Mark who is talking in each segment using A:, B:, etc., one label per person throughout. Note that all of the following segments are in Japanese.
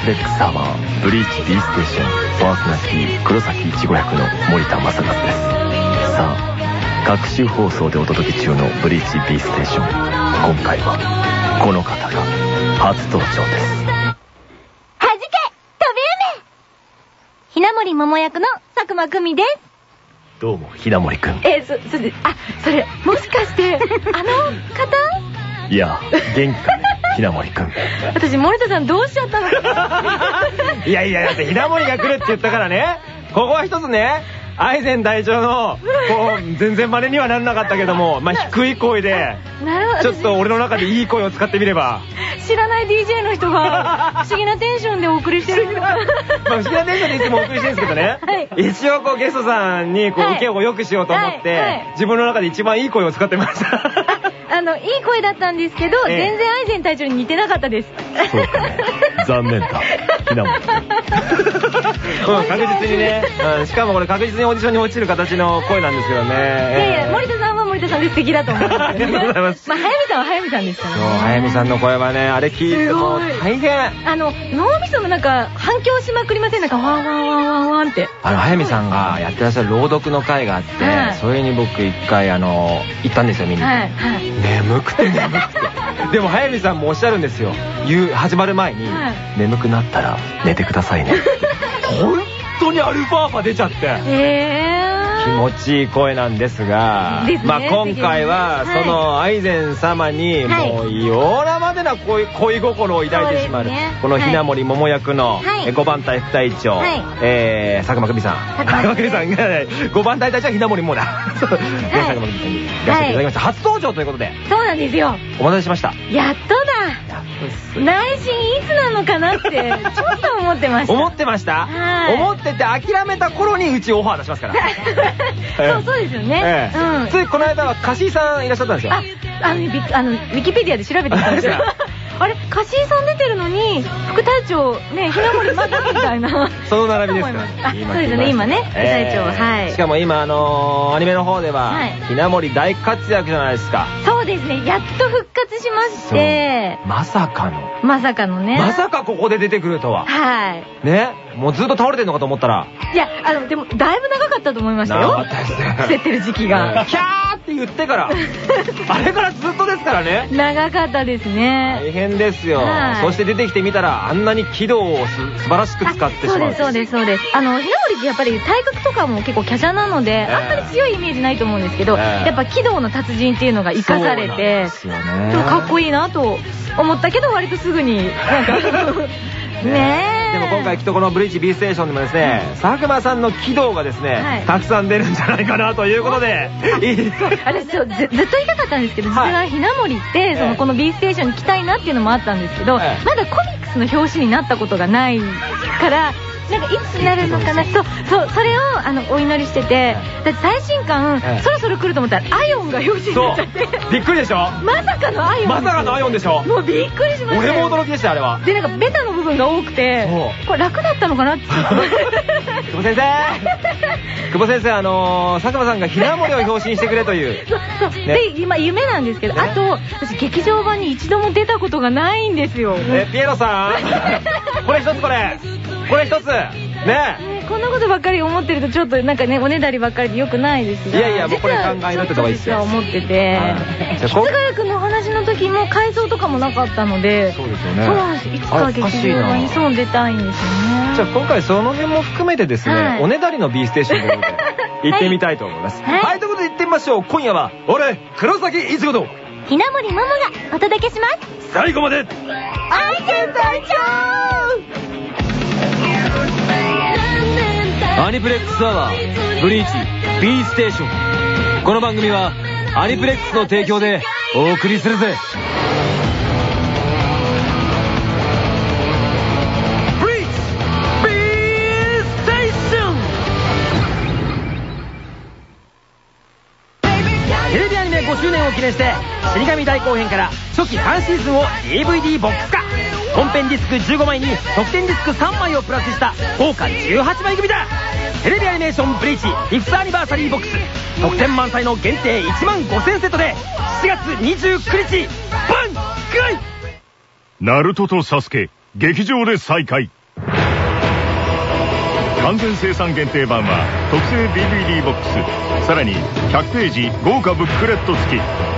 A: プレックスサーバーブリーチ B ステーションパーソナリティ黒崎一護役の森田正和です。さあ各種放送でお届け中のブリーチ B ステーション今回はこの方が初登場です。
B: はじけ飛び梅ひなもり桃役の佐久間久美です。
A: どうもひなもりくん。
B: えー、そ、それ、あ、それ、もしかして、あの方？
A: いや元気かねひなもりくん。
B: 私、森田さんどうしちゃったの
C: いやいや、だって、ひなもりが来るって言ったからね、ここは一つね、愛禅隊長の、こう、全然真似にはならなかったけども、まあ、低い声で、
B: なるほど。
C: ちょっと俺の中でいい声を使ってみれば、
B: 知らない DJ の人が、不思議なテンションでお送りしてる。
C: まあ、不思議なテンションでいつもお送りしてるんですけどね、
B: はい。
C: 一応こう、ゲストさんに、こう、
B: はい。
C: 受けを良くしようと思って、自分の中で一番いい声を使ってました。
B: あの、いい声だったんですけど、
C: ええ。
B: 全然藍染隊長に似てなかったです。
A: そうかね。残念だ。ひなも。
C: 確実にね、うん、しかもこれ確実にオーディションに落ちる形の声なんですけどね。
B: いやいや、森田さんは森田さんで素敵だと思うんです
C: ありがとうございます
B: まあ、速水さんは速水さんですから。
C: 速水さんの声はね、あれ聞いても大変。
B: あの、脳みそもなんか、反響しまくりません？なんか、ワンワンワンワンワンって。
C: あの、速水さんがやってらっしゃる朗読の会があって、
B: はい
C: それに僕一回、あの、行ったんですよ、見に。
B: はい、はい。
C: 眠くて眠くて。でも、早見さんもおっしゃるんですよ。言う、始まる前に、
B: はい
A: 眠くなったら寝てくださいね
C: 本当にアルファーファ出ちゃって。
B: へー。
C: 気持ちいい声なんですが、
B: ですね
C: まあ今回はその愛禅様に
B: はい。
C: もう異様なまでな恋恋心を抱いてしまう
B: ね。
C: このひなもり桃役の
B: はい。
C: 5番隊副隊長、
B: はい。
C: えー佐久間久美さん。
B: 佐久間
C: 久美さん。が5番隊隊長はひなもりもだ佐久間久美さんにい。らっしゃっていただきました。初登場ということで。
B: そうなんですよ。
C: お待たせしました。
B: やっとだ。内心いつなのかなって、ちょっと思ってました。
C: 思ってました？
B: はい。
C: 思ってて諦めた頃にうちオファー出しますから。
B: そう、そうですよね。
C: ついこの間は貸井さんいらっしゃったんですよ。
B: あ、あのウィキペディアで調べてみたんですよ。あれ、カシーさん出てるのに、副隊長、ね、ひなもりまだみたいな。
C: その並びですか
B: あ、そうですよね、今ね、副隊長、はい。
C: しかも今、あのーアニメの方では、
B: はい
C: ひなもり大活躍じゃないですか。
B: そうですね、やっと復活しまして、
C: まさかの。
B: まさかのね。
C: まさかここで出てくるとは。
B: はい。
C: ね。もうずっと倒れてんのかと思ったら。
B: いや、あの、でも、だいぶ長かったと思いましたよ
C: 長かっ。たですね。
B: 伏せてる時期
C: うん
B: が。
C: キャーって言ってから。あれからずっとですからね。
B: 長かったですね。
C: 大変ですよ
B: はい。
C: そして出てきてみたら、あんなに軌道をす素晴らしく使ってしまう。
B: そうです、そうです、そうです。あの、ひなもりってやっぱり体格とかも結構華奢なので、
C: え
B: あんまり強いイメージないと思うんですけど、
C: ええ
B: やっぱ軌道の達人っていうのが生かされて、
C: そうですよね
B: かっこいいなと思ったけど、割とすぐに、なんか、ね。え。
C: でも今回きっとこのブリーチ B ステーションでもですね、佐久間さんの軌道がですね、
B: はい。
C: たくさん出るんじゃないかなということで、いい。
B: 私ずずっと言いたかったんですけど、実はひなもりって、のこの B ステーションに来たいなっていうのもあったんですけど、
C: ええ。
B: まだコミックスの表紙になったことがないから、なんかいつになるのかな、そう、そう、それをあのお祈りしてて、だって最新刊、
C: ええ
B: そろそろ来ると思ったら、アヨンが表紙に
C: そ
B: なっちゃって、
C: う、びっくりでしょ？
B: まさかのアヨン。
C: まさかのアヨンでしょ？
B: もうびっくりしました。
C: 俺
B: よ。
C: も驚きでした、あれは。
B: で、なんかベタの部分が多くて
C: そ、
B: これ楽だったのかなって。
C: 久保先生。久保先生、あのー、佐久間さんがひなもりを表紙にしてくれという。
B: そうそう。
C: ね。
B: で今夢なんですけど、
C: ね。
B: あと私劇場版に一度も出たことがないんですよ。
C: え、ピエロさん。これ一つこれこれ一つ。ね。
B: ねこんなことばっかり思ってるとちょっとなんかねおねだりばっかりでよくないですが。
C: いやいやもうこれ考え抜いてた方がいいですよ。
B: 思ってて。
C: はい。じゃあ
B: 室ヶ谷君のお話の時も改造とかもなかったので。
C: そうですよね。
B: そういつか劇場版にそう出たいんですよね。
C: じゃあ今回その辺も含めてですね、
B: はい。
C: おねだりの B ステーションということで行ってみたいと思います。
B: はい。
C: はい、ということで行ってみましょう。今夜は、俺、黒崎いちごと、
B: ひなもりママがお届けします。
C: 最後まで、
B: 愛犬隊長
D: アニプレックスアワーブリーチ B ステーション。この番組はアニプレックスの提供でお送りするぜ。テーション
C: テレビアニメ5周年を記念して、死神大後編から初期3シーズンを DVD ボックス化本編ディスク15枚に特典ディスク3枚をプラスした豪華18枚組だ。テレビアニメーション「ブリーチフィフスアニバーサリーボックス」特典満載の限定1万5000セットで7月29日バンクイ
E: ナルトとサスケ劇場で再会完全生産限定版は特製 DVD ボックス。さらに100ページ豪華ブックレット付き。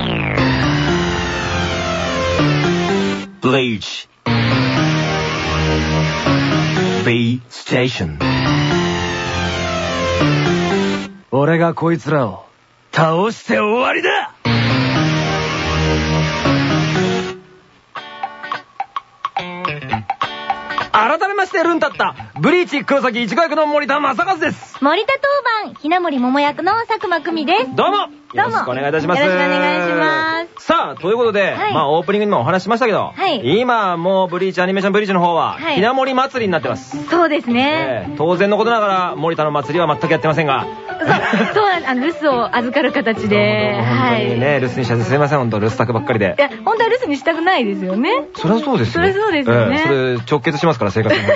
C: ーチ B ステーション
F: 俺がこいつらを。倒して終わりだ!
C: 改めましてルンタッタ。ブリーチ黒崎一護役の森田正和です。
B: 森田当番、ひなもり桃役の佐久間久美です。
C: どうも。
B: どうも。
C: よろしくお願いいたします。
B: よろしくお願いします
C: さあということで、
B: はい。
C: まあオープニングにもお話ししましたけど、
B: はい。
C: 今もうブリーチアニメーションブリーチの方は、
B: はい。
C: ひなもり祭りになってます、
B: そうですね。
C: ええ当然のことながら森田の祭りは全くやってませんが。
B: そう、そうなんあの、留守を預かる形で。
C: 本当にね、留守にしちゃってすいません。本当留守宅ばっかりで。
B: いや、本当は留守にしたくないですよね。
C: そりゃそうですよ。
B: そりゃそうですよね。
C: ええそれ直結しますから生活に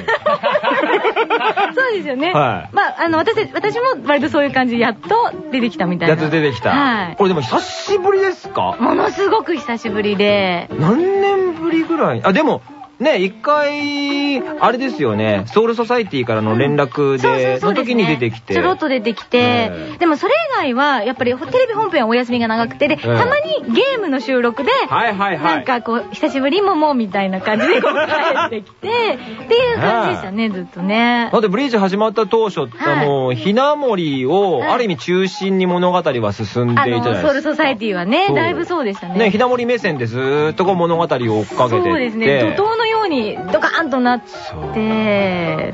B: そうですよね。
C: はい
B: まあ、あの、私、私も割とそういう感じでやっと出てきたみたいな。
C: やっと出てきた、
B: はい
C: これでも久しぶりですか？
B: ものすごく久しぶりで。
C: 何年ぶりぐらい？あでもね一回あれですよねソウルソサイティからの連絡で
B: そ
C: の時に出てきて。
B: ちょろっと出てきて、
C: ええ。
B: でもそれ以外は、やっぱりテレビ本編はお休みが長くて、で、
C: ええ。
B: たまにゲームの収録で、
C: はいはいはい。
B: なんかこう、久しぶりももうみたいな感じで 帰ってきて、っていう感じでしたね、ずっとね。
C: だ。ってブリーチ始まった当初って
B: はい。
C: もうひなもりを
B: はい。
C: ある意味中心に物語は進んで
B: あの、
C: いたじゃない
B: ソウル
C: ですか。
B: ソサイティはね、だいぶそうでしたね。
C: ねひなもり目線でずーっとこう物語を追っかけて。
B: そうですね、怒涛のようにドカーンとなって、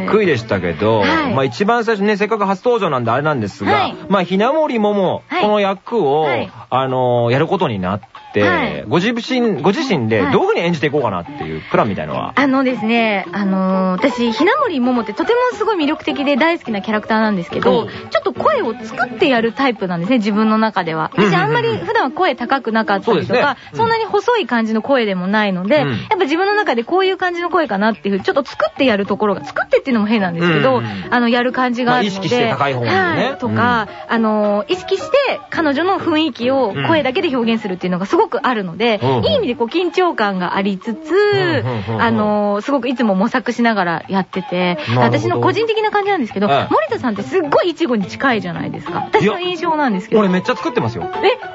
C: びっくりでしたけど、
B: はい。
C: まあ一番最初ね、せっかく初登場なんであれなんですが、
B: はい。
C: まあひなもりもも、
B: はい。
C: この役を、
B: はい。
C: あのーやることになって、
B: はい。
C: ご自身、ご自身で
B: はい。
C: どういう風に演じていこうかなっていうプランみたいのは？
B: あのですね、あのー私、ひなもりももってとてもすごい魅力的で大好きなキャラクターなんですけど、
C: うん。
B: ちょっと声を作ってやるタイプなんですね、自分の中では。
C: うんうんうん。
B: 私あんまり普段は声高くなかったりとか、
C: ね。うん。
B: そんなに細い感じの声でもないので、
C: うん。
B: やっぱ自分の中でこういう感じの声かなっていう、ちょっと作ってやるところが、作ってっていうのも変なんですけど、
C: うんうん
B: あの、やる感じがあるので。
C: まあ意識して高い方にね。
B: はい、とか、あのー意識して彼女の雰囲気を声だけで表現するっていうのがすごくあるので、
C: うんうん
B: いい意味でこう緊張感がありつつ、
C: んうんうん
B: あのーすごくいつも模索しながらやってて、私の個人的な感じなんですけど、
C: はい
B: 森田さんってすっごいイチゴに近いじゃないですか。私の印象なんですけど。
C: 俺めっちゃ作ってますよ。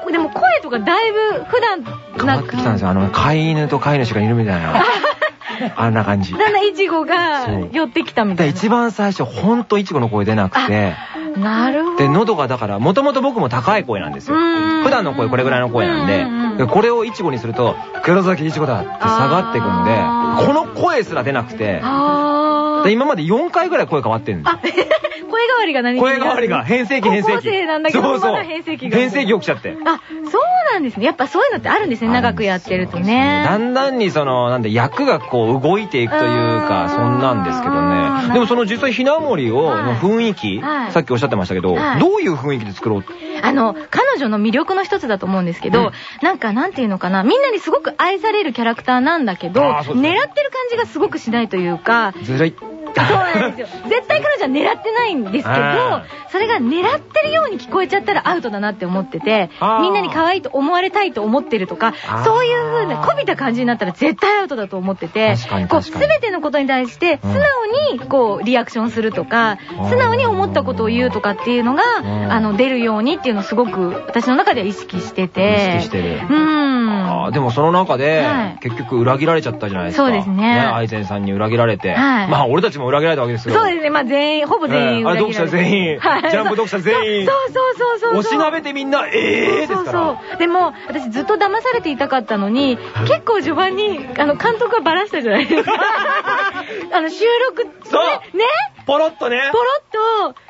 B: え、でも声とかだいぶ普段
C: 変わってきたんですよ。あの、飼い犬と飼い主がいるみたいな。あんな感じ。
B: だんだんイチゴが寄ってきたみたいな。
C: で一番最初、ほんとイチゴの声出なくて、
B: なるほど。
C: で、喉がだから、もともと僕も高い声なんですよ。
B: うん
C: 普段の声これぐらいの声なんで、でこれをイチゴにすると、黒崎イチゴだって下がってくんでこの声すら出なくて、
B: あー
C: で今まで4回ぐらい声変わってるんです
B: あ、声変わりが何
C: 声変わりが変声期変声期。
B: なんだけど
C: そうそう。
B: まだ変声期が
C: 変声期起きちゃって。
B: あ、そうなんですね。やっぱそういうのってあるんですね、長くやってるとね。
C: だんだんにその、なんで役がこう動いていくという
B: あ
C: か、
B: ー。
C: そんなんですけどね。でもその実際ひなもりを、
B: はい。
C: の雰囲気、
B: はい
C: さっきおっしゃってましたけど、
B: はい。
C: どういう雰囲気で作ろう？って
B: あの、彼女の魅力の一つだと思うんですけど、
C: うん。
B: なんかなんていうのかな、みんなにすごく愛されるキャラクターなんだけど、狙ってる感じがすごくしないというか、
C: ずるい。
B: そうなんですよ。絶対彼女は狙ってないんですけど
C: あ、
B: それが狙ってるように聞こえちゃったらアウトだなって思っててみんなに可愛いと思われたいと思ってるとかそういう風な、こびた感じになったら絶対アウトだと思ってて
C: 確かに、
B: こう、
C: 確かに。
B: すべてのことに対して、素直に、こう、リアクションするとか
C: うん、
B: 素直に思ったことを言うとかっていうのが、
C: うん。
B: あの、出るようにっていうのをすごく、私の中では意識してて。
C: 意識してる。
B: うーん。
C: でもその中で、
B: はい。
C: 結局裏切られちゃったじゃないですか。
B: そうですね
C: アイゼンさんに裏切られて。
B: はい。
C: まあ俺たちもも裏切られたわけですよ。
B: そうですね、まあ全員、ほぼ全員裏切られて
C: 読者全員。
B: はい。
C: ジャンプ読者全員。
B: そうそうそうそうそう。
C: おしなべてみんな、ええ。
B: そうそう。でも、私ずっと騙されていたかったのに、結構序盤に、あの、監督がバラしたじゃないですか。あの、収録、
C: そう。
B: ねね？
C: ポロッとね。
B: ポロッと、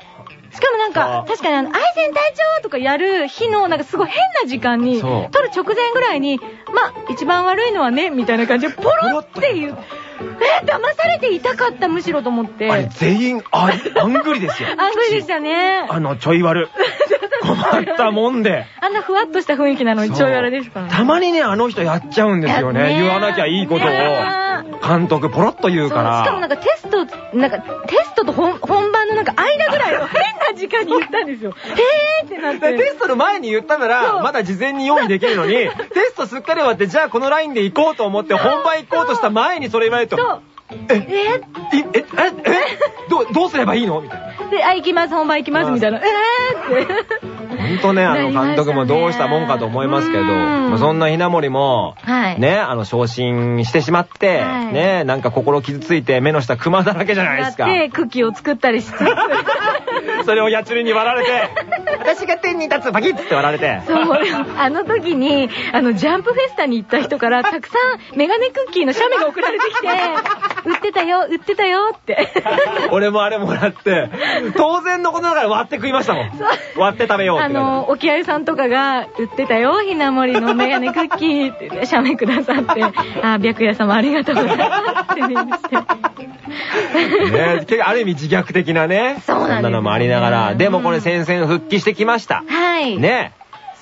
B: しかもなんか、確かにあの、愛線隊長とかやる日の、なんかすごい変な時間に、撮る直前ぐらいに、まあ、一番悪いのはね、みたいな感じで、ポロっていう、え、騙されていたかった、むしろと思って。
C: あれ全員、あ、あんぐりですよ。
B: あんぐりでしたね。
C: あの、ちょい悪。困ったもんで。
B: あんなふわっとした雰囲気なのにちょいやらですからね。
C: たまにね、あの人やっちゃうんですよね。
B: ね
C: 言わなきゃいいことを
B: ね、
C: 監督ポロッと言うか
B: そうしかもな
C: ら。
B: んかテスト、なんかテストと本本番のなんか間ぐらいの 変な時間に言ったんですよ。へーってなって。
C: テストの前に言ったな
B: そ
C: ら、
B: う
C: まだ事前に用意できるのに、テストすっかり終わって、じゃあこのラインで行こうと思って、本番行こうとした前にそれ言われると、
B: そう。
C: え、
B: え
C: いえ、え、え、どう、どうすればいいの？みたいな。
B: ーで、あ、行きます、本番行きます、みたいな。えーって。
C: ほんとね、あの監督もどうしたもんかと思いますけど、
B: うん
C: まあそんなひなもりも、
B: はい。
C: ね、あの、昇進してしまって、
B: はい
C: ね、なんか心傷ついて目の下クマだらけじゃないですか。
B: やって、クッキーを作ったりしつつ。
C: それをヤチュルに割られて、私が天に立つパキッって割られて。
B: そう、あの時に、あの、ジャンプフェスタに行った人から、たくさんメガネクッキーの写メが送られてきて、売ってたよ、売ってたよって。
C: 俺もあれもらって、当然のことだから割って食いましたもん。割って食べようって。
B: あの、沖合さんとかが、売ってたよ、ひなもりのメガネクッキーって言って、写メくださって、あ、白夜様ありがとうございますってメールして。
C: ね、ある意味自虐的なね。
B: そうなんです
C: なのもありながら。でもこれ戦線復帰してきました。
B: はい。
C: ね。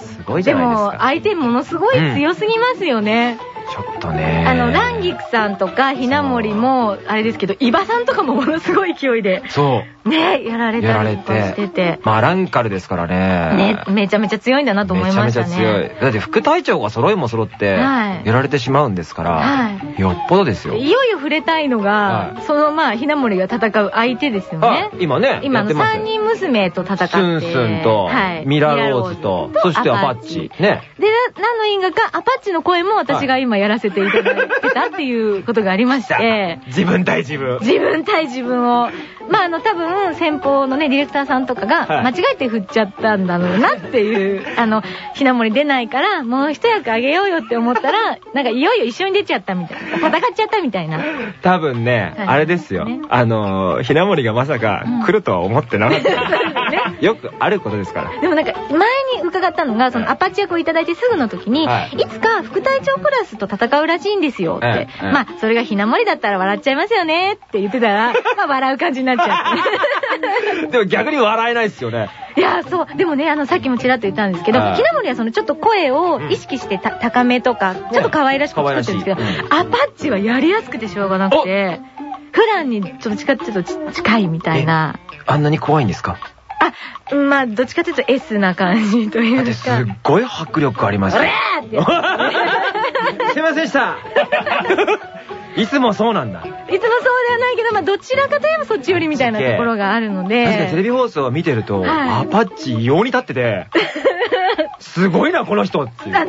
C: すごいじ
B: でも、
C: ゃないですか。
B: 相手ものすごい強すぎますよね。
C: ちょっとね。
B: あの、ランギクさんとか、ひなもりも、あれですけど、伊庭さんとかもものすごい勢いで、
C: そう。
B: ね、やられ
C: やられ
B: たりとかして
C: て
B: て。。
C: まあ、ランカルですからね。
B: ね、めちゃめちゃ強いんだなと思いましたね。
C: めちゃめちゃ強い。だって副隊長が揃いも揃って、
B: はい
C: やられてしまうんですから、
B: はい
C: よっぽどですよ。
B: でいよいよ触れたいのが、
C: はい
B: そのまあ、ひなもりが戦う相手ですよ
C: あ
B: ね。
C: 今ね、
B: 今の
C: やってますよ
B: 三人娘と戦って。
C: スンスンと、
B: はい
C: ミラローズと、そしてアパッチ。ね。
B: で、な何の因果か、アパッチの声も私が今やらせていただいてたっていうことがありまして、
C: 自分対自分。
B: 自分対自分を、まああの多分先方のね、ディレクターさんとかが
C: はい
B: 間違えて振っちゃったんだろうなっていう、あの、ひなもり出ないから、もう一役あげようよって思ったら、なんかいよいよ一緒に出ちゃったみたいな。戦っちゃったみたいな。
C: 多分ね、
B: はい
C: あれですよ
B: ね。
C: あのー、ひなもりがまさか
B: うん
C: 来るとは思ってなかった。
B: ね
C: よくあることですから。
B: でもなんか、前に伺ったのが、そのアパッチ役をいただいてすぐの時に、
C: はい
B: いつか副隊長クラスと戦うらしいんですよって。
C: ええ
B: まあ、それがひなもりだったら笑っちゃいますよねって言ってたら、まあ笑う感じになっちゃって。
C: でも逆に笑えないですよね。
B: いや、そう。でもね、あの、さっきもちらっと言ったんですけど、
C: はい
B: ひなもりはそのちょっと声を意識してた、高めとか、ちょっと可愛らしく作ってるんですけど、
C: 可愛らしい
B: アパッチはやりやすくてしょうがなくて、普段にちょっと近ちょっとち近いみたいな。
C: あんなに怖いんですか？
B: あ、まあ、どっちかというと S な感じというか。
C: すっごい迫力ありまし
B: う
C: た。すいませんでした。いつもそうなんだ。
B: いつもそうではないけど、まあ、どちらかといえばそっち寄りみたいなところがあるので。
C: 確かにテレビ放送を見てると、
B: はい
C: アパッチ異様に立ってて、すごいな、この人って
B: ずーっと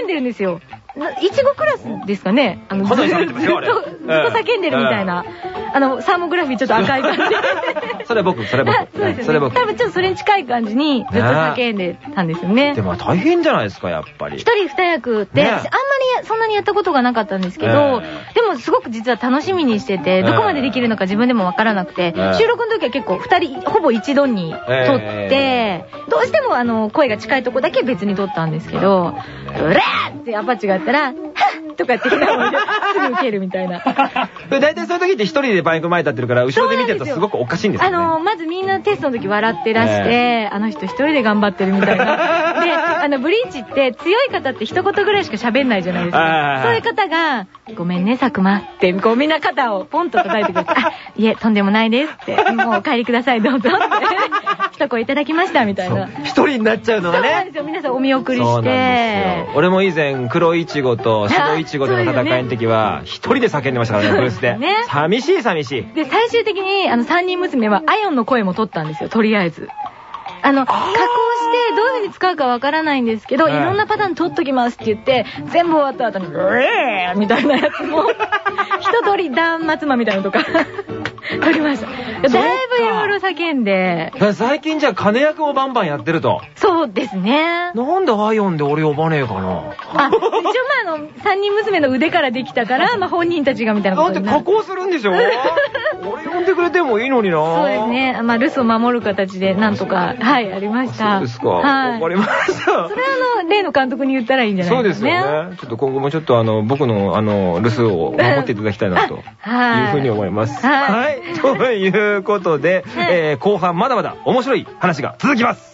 B: 叫んでるんですよ。ないちごクラスですかねあの、ずっと、ずっと叫んでるみたいな。あの、サーモグラフィーちょっと赤い感じ。
C: それ僕、それ僕。
B: あそうですよね。
C: それ僕。
B: 多分ちょっとそれに近い感じにずっと叫んでたんですよね
C: で。も大変じゃないですか、やっぱり。
B: 一人二役って、あんまりそんなにやったことがなかったんですけど、
C: え
B: でもすごく実は楽しみにしてて、どこまでできるのか自分でもわからなくて、
C: え
B: 収録の時は結構二人、ほぼ一度に撮って、
C: え
B: どうしてもあの、声が近いとこだけ別に撮ったんですけど、うらーってアパッチがやったら、はっとかってひなもりですぐ受けるみたいな。
C: で大体そういう時って一人でバイク前立ってるから、後ろで見てるとすごくおかしいんですよね。
B: あの、まずみんなテストの時笑ってらして、あの人一人で頑張ってるみたいな。で、あの、ブリーチって強い方って一言ぐらいしか喋んないじゃないです
C: はい
B: か。そういう方が、ごめんね、佐久間って、こうみんな肩をポンと叩いてくれて、あ、いえ、とんでもないですって、もうお帰りください、どうぞって、一声いただきました、みたいな。
C: 一人になっちゃうのがね
B: そうなんで。すよ、皆さんお見送り
C: そうなん
B: して
C: ですよ。俺も以前、黒いちごと白いちごでの戦いの時は、一人で叫んでましたからね、ブースで。
B: ね
C: 寂しい寂しい。
B: で、最終的に、あの、三人娘は、アヨンの声も取ったんですよ、とりあえず。あの、加工して、どういう風に使うかわからないんですけど、
C: はい
B: いろんなパターン取っときますって言って、全部終わった後に、うえーみたいなやつも、一通り断末魔みたいなのとか。撮りました。だいぶいろいろ叫んで、
C: 最近じゃあ金役をバンバンやってると。
B: そうですね。
C: なんでアイオンで俺呼ばねえかな。
B: あ、一応まああの、三人娘の腕からできたから、まあ本人たちがみたいな
C: だって
B: ことになる
C: 加工するんでしょ 俺呼んでくれてもいいのにな
B: そうですね。まあ留守を守る形で、なんとか、はい、ありました。
C: そうですか。
B: はい。
C: わかりました。
B: それはあの、例の監督に言ったらいいんじゃない
C: そうですす
B: でかね。
C: よね。ちょっと今後もちょっとあの、僕のあの、留守を守っていただきたいなと。
B: はい。
C: いうふうに思います。
B: はい
C: はい。ということで、
B: はい
C: えー後半まだまだ面白い話が続きます。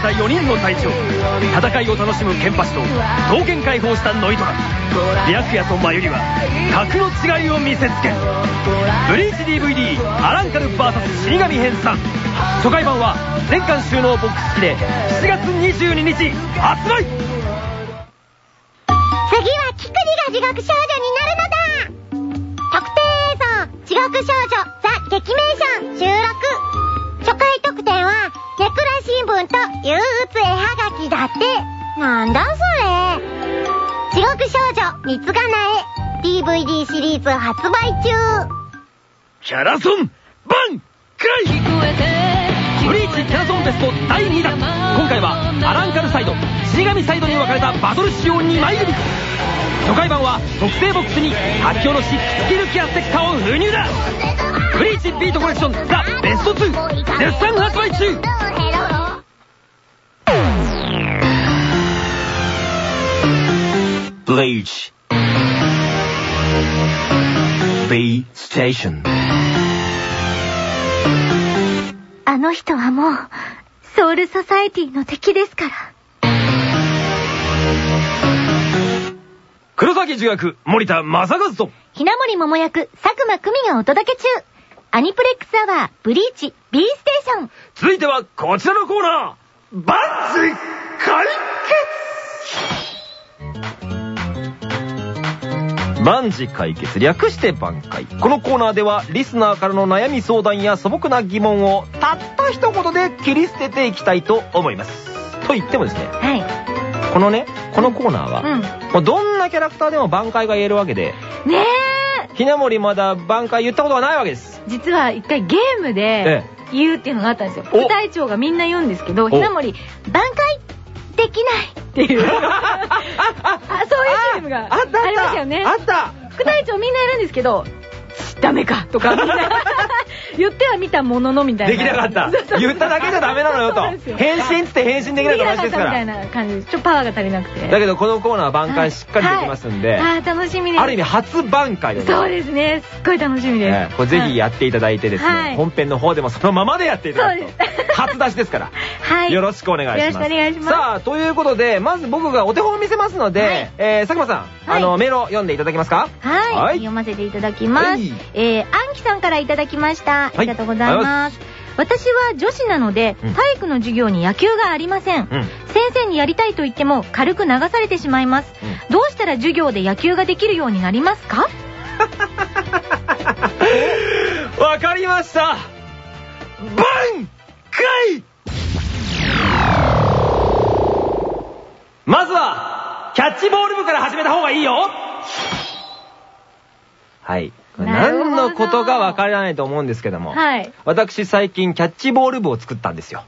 G: れた4人の隊長戦いを楽しむケンパシと刀剣解放したノイトラ白夜とマユリは格の違いを見せつけブリーチ DVD アランカル VS 死神編3初回版は全巻収納ボックス付きで7月22日発売!
H: 次はキクリが地獄少女になるのだ!特定映像地獄少女ザ・劇名ション収録。初回特典はネクラ新聞と憂鬱絵はがきだって。なんだそれ。地獄少女三つがなえ DVD シリーズ発売中。
G: キャラソンバンクライブリーチキャラソンテスト第2弾。今回はアランカルサイド死神サイドに分かれたバトル仕様2枚組初回版は特製ボックスに書き下ろし突き抜きアステクタを封入だ。ブリーチビートコレクションザ・ベスト2絶賛発売中。
D: Bleach. B Station.
H: あの人はもうソウルソサエティの敵ですから。
G: 黒崎重役森田正和と。
H: ひなもり桃役佐久間久美がお届け中アニプレックスアワーブリーチ B ステーション。
G: 続いてはこちらのコーナー。バンジ解
C: 万事解決。略して挽回。このコーナーではリスナーからの悩み相談や素朴な疑問をたった一言で切り捨てていきたいと思います。と言ってもですね
B: はい。
C: このねこのコーナーは、
B: うん。
C: もうどんなキャラクターでも挽回が言えるわけで
B: ね
C: ひなもりまだ挽回言ったことがないわけです。
B: え実は一回ゲームで
C: え
B: 言うっていうのがあったんですよ。
C: お。
B: 副隊長がみんな言うんですけど、ひなもり、挽回できないっていう。あ、そういうゲームがありましたよね。
C: あった。
B: 副隊長みんなやるんですけど、ダメかとか。みんな言ってはみたもののみたいな。
C: できなかった。言っただけじゃダメなのよと。変身っつって変身できないと同じですか
B: できなかったみたい
C: ら
B: な感じ。ちょっとパワーが足りなくて。
C: だけどこのコーナーは挽回しっかりできますんで、
B: はい。はいあー楽しみです。
C: ある意味初挽回です
B: そうですね。すっごい楽しみです。
C: ええこれぜひやっていただいてですね、
B: はい。
C: 本編の方でもそのままでやっていただくと。
B: そうです。
C: 初出しですから、
B: はい。
C: よろしくお願いします。
B: よろしくお願いします。
C: さあということでまず僕がお手本を見せますので、
B: はい。
C: えー佐久間さん、
B: はい
C: あのメールを読んでいただけますか？
B: はい、
C: はい。
B: 読ませていただきます。
C: はい。
B: えー、アンキさんからいただきました。ありがとうございます。私は女子なので、
C: うん。
B: 体育の授業に野球がありません。
C: うん。
B: 先生にやりたいと言っても軽く流されてしまいます。
C: う
B: どうしたら授業で野球ができるようになりますか？
C: わかりました。挽回。まずはキャッチボール部から始めた方がいいよ。はい。何のことかわからないと思うんですけども、
B: はい。
C: 私最近キャッチボール部を作ったんですよ。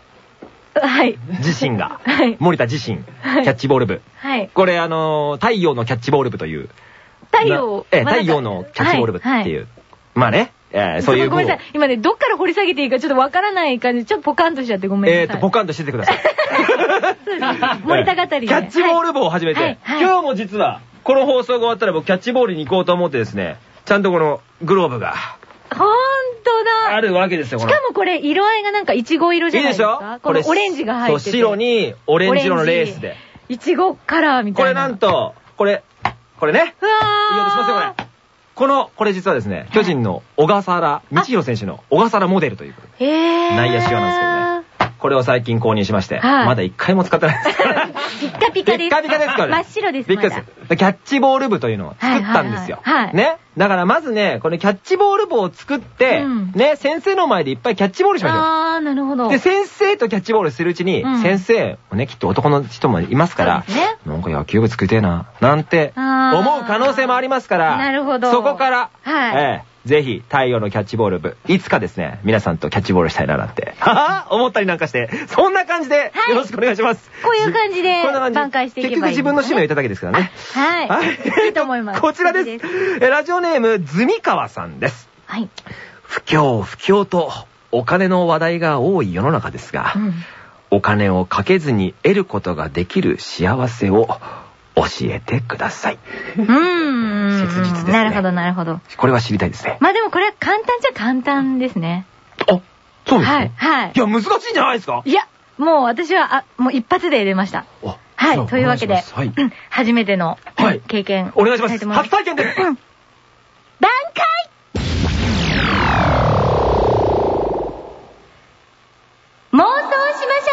B: はい。
C: 自身が。
B: はい。
C: 森田自身。キ
B: はい。
C: ャッチボール部。
B: はい。
C: これあのー太陽のキャッチボール部という。
B: 太陽。
C: なえ太陽のキャッチボール部って
B: はい。
C: い。う、まあね、えーそういう
B: ごめんなさい。今ね、どっから掘り下げていいかちょっとわからない感じで、ちょっとポカンとしちゃってごめんなさい。
C: えーとポカンとしててください
B: 森田語りで。
C: キャッチボール部を始めて、今日も実はこの放送が終わったら僕キャッチボールに行こうと思ってですねちゃんとこのグローブが
B: ほんとだ。
C: あるわけですよ
B: しかもこれ、色合いがなんかイチゴ色じゃないですか？このオレンジが入ってて。
C: 白にオレンジ色のレースで
B: イチゴカラーみたいな。
C: これなんとこれこれね
B: うわー。
C: いい音しますよこれこのこれ実はですね巨人の小笠原道弘選手の小笠原モデルということで。
B: へー。
C: 内野仕様なんですけどねこれを最近購入しまして、
B: はい
C: まだ一回も使ってないですから
B: ぴったカピカです。
C: ピッカピカですから。
B: 真っ白です。
C: びっくりです。キャッチボール部というのを作ったんですよ。ね。だからまずね、このキャッチボール部を作って、
B: うん
C: ね、先生の前でいっぱいキャッチボールしましょう。
B: あー、なるほど。
C: で、先生とキャッチボールするうちに、
B: うん
C: 先生もね、きっと男の人もいますから、なんか野球部作りてえな、なんて思う可能性もありますから、
B: なるほど
C: そこから、
B: はい
C: ええぜひ、太陽のキャッチボール部、いつかですね、皆さんとキャッチボールしたいななんて、はは思ったりなんかして、そんな感じで、
B: はい
C: よろしくお願いします。
B: こういう感じで
C: こんな感じ
B: 挽回していけばいい
C: 結局自分の趣味を言っただけですからね。
B: はい。いいと思います。
C: こちらです。ラジオネーム、ズミカワさんです。
B: はい。
C: 不況、不況と、お金の話題が多い世の中ですが、
B: うん
C: お金をかけずに得ることができる幸せを教えてください。
B: うーん。
C: 切実ですね
B: なるほど、なるほど。
C: これは知りたいですね。
B: まあでもこれは簡単じゃ簡単ですね。
C: あ、そうですか
B: はい、はい
C: い。や、難しいんじゃないですか？
B: いや、もう私は、あ、もう一発で出ました。
C: あ
B: はい。というわけで
C: はい、
B: うん初めての
C: はい
B: 経験。
C: お願いします。初体験です。
B: うん挽回妄想しまし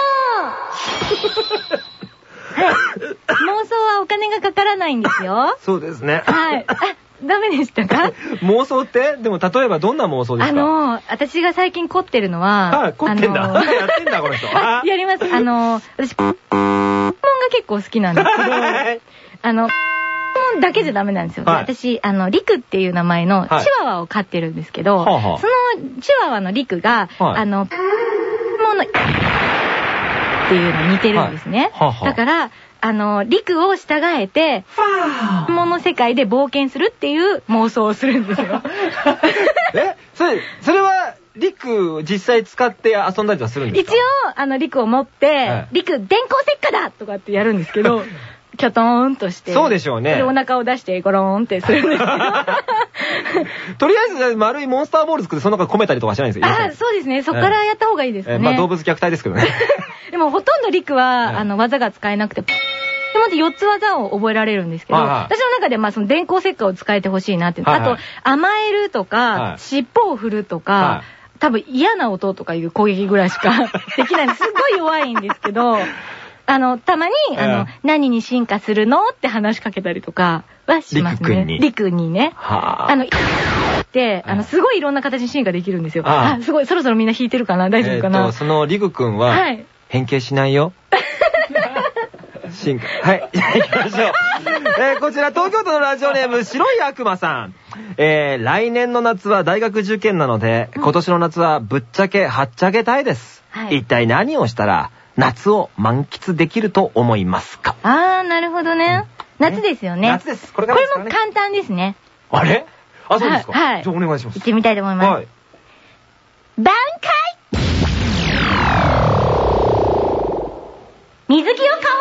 B: ょう金がかからないんですよ。
C: そうですね。
B: はい。あ、ダメでしたか？
C: 妄想って？でも例えばどんな妄想です
B: あ
C: か
B: のー、私が最近凝ってるのは、
C: はい、凝ってんだ。
B: あのー
C: やってんだ、この人。
B: あやります。あのー、私、ポンが結構好きなんですけど、
C: はい
B: あの、だけじゃダメなんですよ。で
C: はい
B: 私、あの、リクっていう名前のチ
C: はい
B: ワワを飼ってるんですけど、
C: はあはあ
B: そのチワワのリクが、
C: はい
B: あの、ポンの、っていうのに似てるんですね。だから、あの、リクを従えて、ポンの世界で冒険するっていう妄想をするんですよ。
C: えそれ、それは、リク実際使って遊んだりとかするんですか？
B: 一応、あの、リクを持って、
C: はい
B: リク、電光石火だとかってやるんですけど、キョトーンとして。
C: そうでしょうね
B: で、お腹を出してゴローンってするんですけど。
C: とりあえず丸いモンスターボール作ってその中込めたりとかしないんですよ。
B: あそうですね。そこからやった方がいいですね。
C: えーまあ動物虐待ですけどね。
B: でもほとんどリクは、
C: はい
B: あの、技が使えなくて、でもって4つ技を覚えられるんですけど、私の中でまあその電光石火を使えてほしいなってあと、甘えるとか、
C: はい
B: 尻尾を振るとか、
C: は
B: 多分嫌な音とかいう攻撃ぐらいしか できないんです。すごい弱いんですけど、あの、たまに、あの、
C: ええ
B: 何に進化するのって話しかけたりとかはしますね。
C: リク君に
B: にね。
C: はあ。
B: あの、って、あの、すごいいろんな形に進化できるんですよ。
C: あ
B: すごい、そろそろみんな弾いてるかな？大丈夫かな、
C: えーと、そのリク君は、
B: はい
C: 変形しないよ。進化。はい。じゃあ行きましょう。えーこちら、東京都のラジオネーム、白い悪魔さん。えー、来年の夏は大学受験なので、今年の夏はぶっちゃけはっちゃけたいです。
B: はい
C: 一体何をしたら、夏を満喫できると思いますか？
B: あー、なるほどね。夏ですよね。
C: 夏ですこれ
B: これも簡単ですね。
C: あれ？あ、そうですか。
B: はいはい
C: じゃあお願いします。
B: 行ってみたいと思います。
C: はい。
B: 挽回水着を買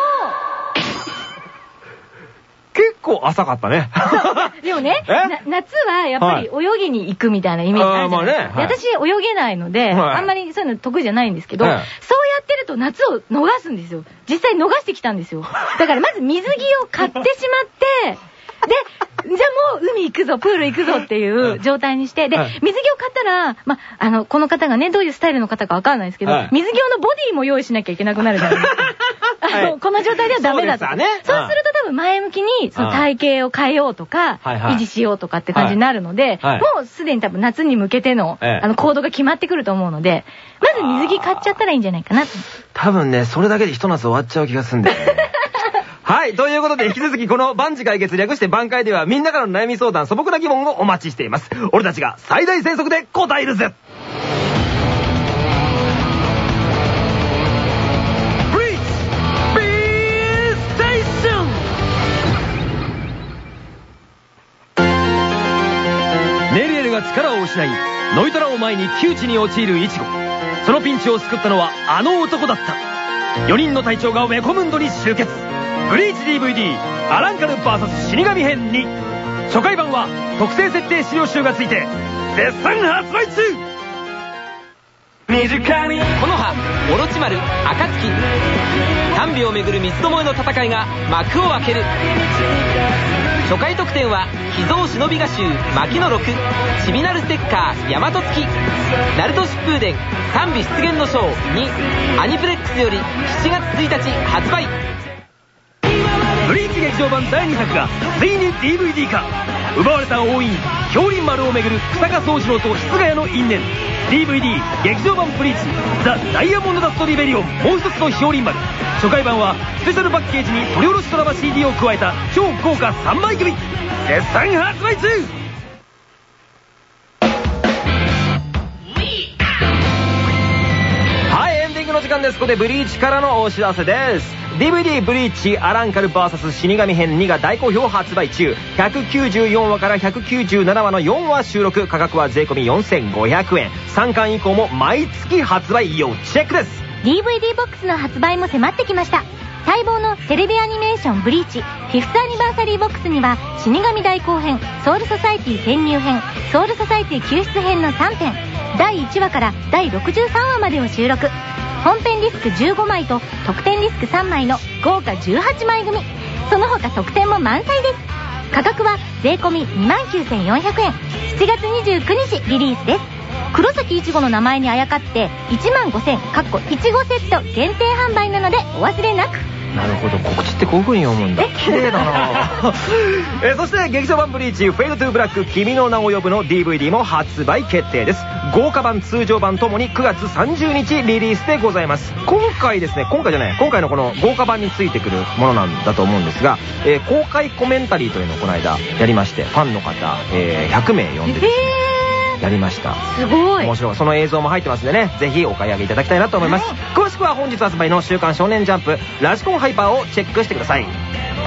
C: 結構浅かったね。
B: おうでもね、夏はやっぱり泳ぎに行くみたいなイメージあるじゃないですか。
C: あーまあね
B: で私泳げないので、
C: はい
B: あんまりそういうの得意じゃないんですけど、
C: はい
B: そうやってると夏を逃すんですよ。実際逃してきたんですよ。だからまず水着を買ってしまって、で、じゃあもう海行くぞ、プール行くぞっていう状態にして、で、
C: はい。
B: 水着を買ったら、ま、あの、この方がね、どういうスタイルの方かわかんないですけど、
C: はい。
B: 水着用のボディも用意しなきゃいけなくなるじゃないですか。あの、
C: はい
B: この状態ではダメだと。
C: そうですわね。
B: そうすると多分前向きに、その体型を変えようとか、維持しようとかって感じになるので、
C: はい。
B: もうすでに多分夏に向けての、
C: ええ。
B: あの、行動が決まってくると思うので、まず水着買っちゃったらいいんじゃないかなと。
C: 多分ね、それだけで一夏終わっちゃう気がするんだよね。はい。ということで、引き続きこの万事解決略して挽回では、みんなからの悩み相談、素朴な疑問をお待ちしています。俺たちが最大戦速で答えるぜ
G: ネリエルが力を失いノイトラを前に窮地に陥るイチゴそのピンチを救ったのはあの男だった4人の隊長がウェコムンドに集結ブリーチ DVD アランカル VS 死神編に。初回版は特製設定資料集がついて絶賛発売中。身近に
I: この葉オロチマル暁丹美をめぐる三つどもえの戦いが幕を開ける。初回特典は秘蔵忍び画集牧の六。ちびなるステッカー大和付きナルト疾風伝丹美出現の章にアニプレックスより7月1日発売。
G: ブリーチ劇場版第2作がついに DVD 化奪われた王院氷林丸をめぐる草加宗次郎と室ヶ谷の因縁。DVD 劇場版ブリーチザ・ダイヤモンドダストリベリオンもう一つの氷林丸。初回版はスペシャルパッケージに取り下ろしドラマ CD を加えた超豪華3枚組。絶賛発売中
C: の時間です。ここでブリーチからのお知らせです。DVD ブリーチアランカル VS 死神編2が大好評発売中。194話から197話の4話収録。価格は税込4500円。3巻以降も毎月発売要チェックです。
B: DVD ボックスの発売も迫ってきました待望のテレビアニメーション「ブリーチ」フィフスアニバーサリーボックスには死神大後編ソウルソサイティ潜入編ソウルソサイティ救出編の3編第1話から第63話までを収録本編ディスク15枚と特典ディスク3枚の豪華18枚組。その他特典も満載です。価格は税込29,400円。7月29日リリースです。黒崎一護の名前にあやかって1万5000かっこいちごセット限定販売なのでお忘れなく。
C: なるほど、告知ってこういう風に読むんだ。綺麗だな えーそして、劇場版 BLEACH、Fade to Black、君の名を呼ぶの DVD も発売決定です。豪華版、通常版ともに9月30日リリースでございます。今回ですね、今回じゃない、今回のこの豪華版についてくるものなんだと思うんですが、えー公開コメンタリーというのをこの間やりまして、ファンの方、えー100名呼んでですね、やりました。
B: すごい
C: 面白い。その映像も入ってますんでね、ぜひお買い上げいただきたいなと思います。詳しくは本日発売の週刊少年ジャンプ、ラジコンハイパーをチェックしてください。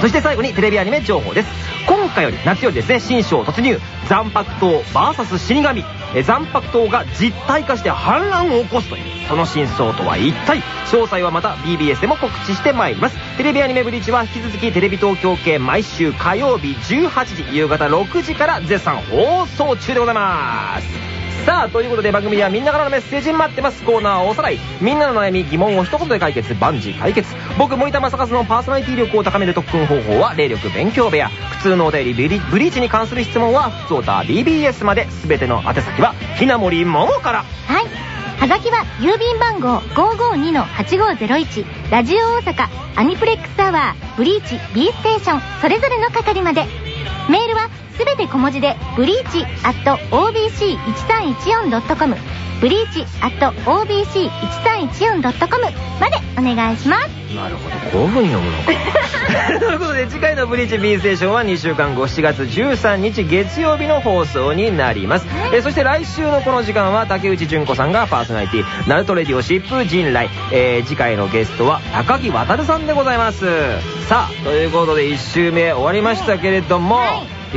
C: そして最後にテレビアニメ情報です。今回より、夏よりですね、新章突入、残白刀 VS 死神。え残白刀が実体化して反乱を起こすという、その真相とは一体？詳細はまた BBS でも告知してまいります。テレビアニメブリーチは引き続きテレビ東京系毎週火曜日18時、夕方6時から絶賛放送中でございます。さあ、ということで番組ではみんなからのメッセージ待ってます。コーナーおさらい。みんなの悩み、疑問を一言で解決、万事解決。僕、森田正和のパーソナリティ力を高める特訓方法は、霊力勉強部屋。普通のお便りブリ、ーチに関する質問は、普通オタ BBS まで、すべての宛先は、ひなもりももから。
B: はい。はがきは郵便番号552-8501ラジオ大阪アニプレックスアワーブリーチ B ステーションそれぞれの係までメールはすべて小文字でブリーチ at OBC1314.com ブリーチ at OBC1314.com までお願いします
C: なるほど、こういう風に読むのか。ということで、次回のブリーチ B ステーションは2週間後、7月13日月曜日の放送になります。えーそして来週のこの時間は、竹内純子さんがパーソナリティ、ナルトレディオシップ陣来。えー次回のゲストは、高木渡さんでございます。さあ、ということで1週目終わりましたけれども、い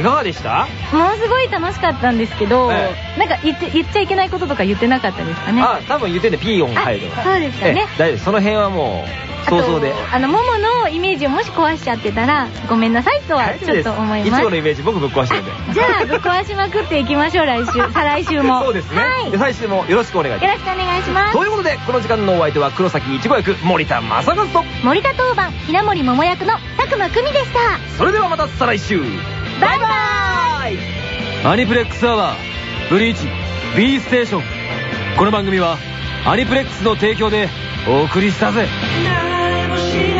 C: かがでした？
B: ものすごい楽しかったんですけど、
C: え
B: なんか言って言っちゃいけないこととか言ってなかったですかね？
C: あ、多分言ってんでピーヨンが入る。
B: あそうですかね
C: ええ大丈夫。その辺はもう、想像で。
B: あの、もものイメージをもし壊しちゃってたら、ごめんなさいとはちょっと思います。
C: いつものイメージ僕ぶっ壊してるんで。
B: じゃあ、ぶっ壊しまくっていきましょう、来週。再来週も。
C: そうですね。
B: はい。
C: で
B: よ
C: 最終もよろしくお願いします。
B: ろしくお願いします
C: と。いうことで、この時間のお相手は黒崎いちご役、森田正和と、
B: 森田当番、ひなもり桃役の佐久間久美でした。
C: それではまた再来週。
B: バイバーイ。
D: アニプレックスアワーブリーチ B ステーション。この番組はアニプレックスの提供でお送りしたぜ。
J: 何も知